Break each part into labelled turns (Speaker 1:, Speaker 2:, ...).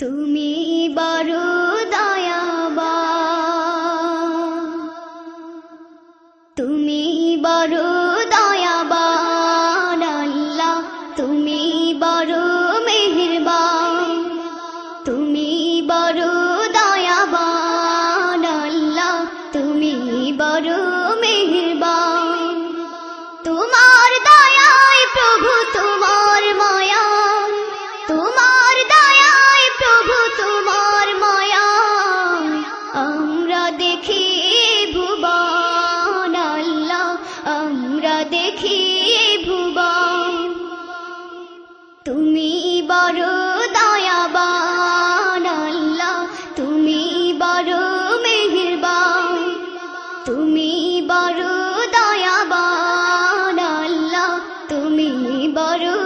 Speaker 1: তুমি বড় তুমি বড় দয়াবান আল্লাহ তুমি বড় মেহেরবান তুমি বড় দয়াবান আল্লাহ তুমি বড়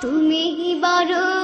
Speaker 1: তুমি বড়